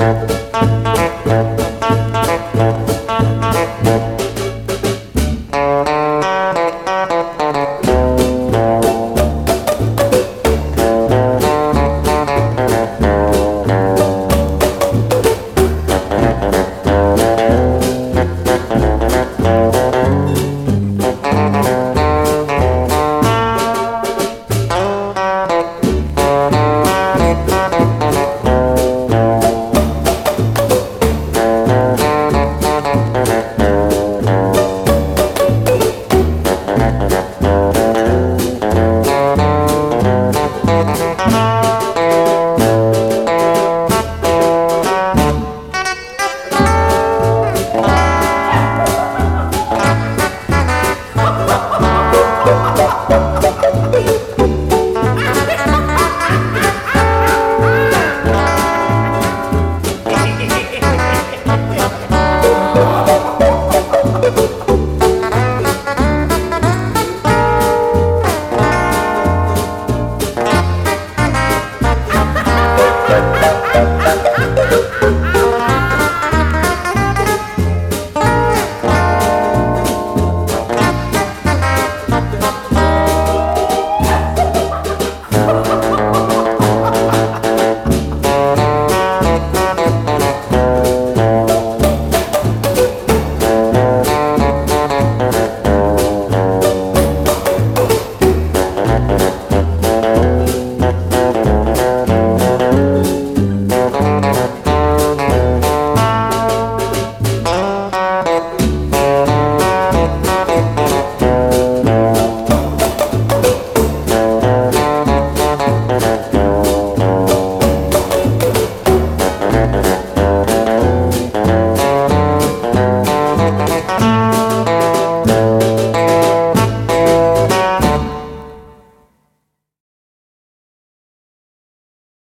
Música ¡Ah!